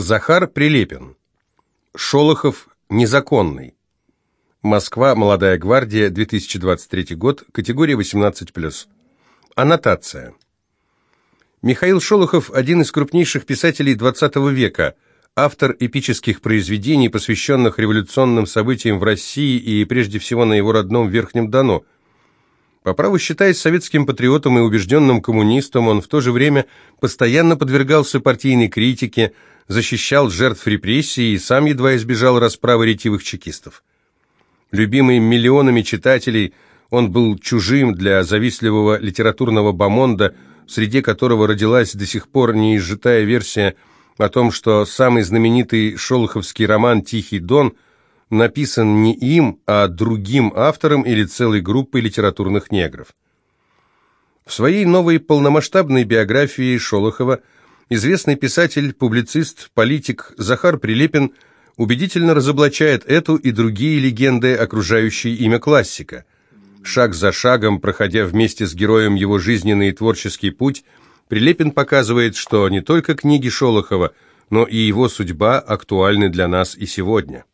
Захар Прилепин. Шолохов незаконный. Москва, Молодая гвардия, 2023 год, категория 18+. Аннотация. Михаил Шолохов – один из крупнейших писателей XX века, автор эпических произведений, посвященных революционным событиям в России и прежде всего на его родном Верхнем Дону. По праву считаясь советским патриотом и убежденным коммунистом, он в то же время постоянно подвергался партийной критике, защищал жертв репрессий и сам едва избежал расправы ретивых чекистов. Любимый миллионами читателей, он был чужим для завистливого литературного бомонда, в среде которого родилась до сих пор неизжитая версия о том, что самый знаменитый шолоховский роман «Тихий дон» написан не им, а другим автором или целой группой литературных негров. В своей новой полномасштабной биографии Шолохова известный писатель, публицист, политик Захар Прилепин – убедительно разоблачает эту и другие легенды, окружающие имя классика. Шаг за шагом, проходя вместе с героем его жизненный и творческий путь, Прилепин показывает, что не только книги Шолохова, но и его судьба актуальны для нас и сегодня.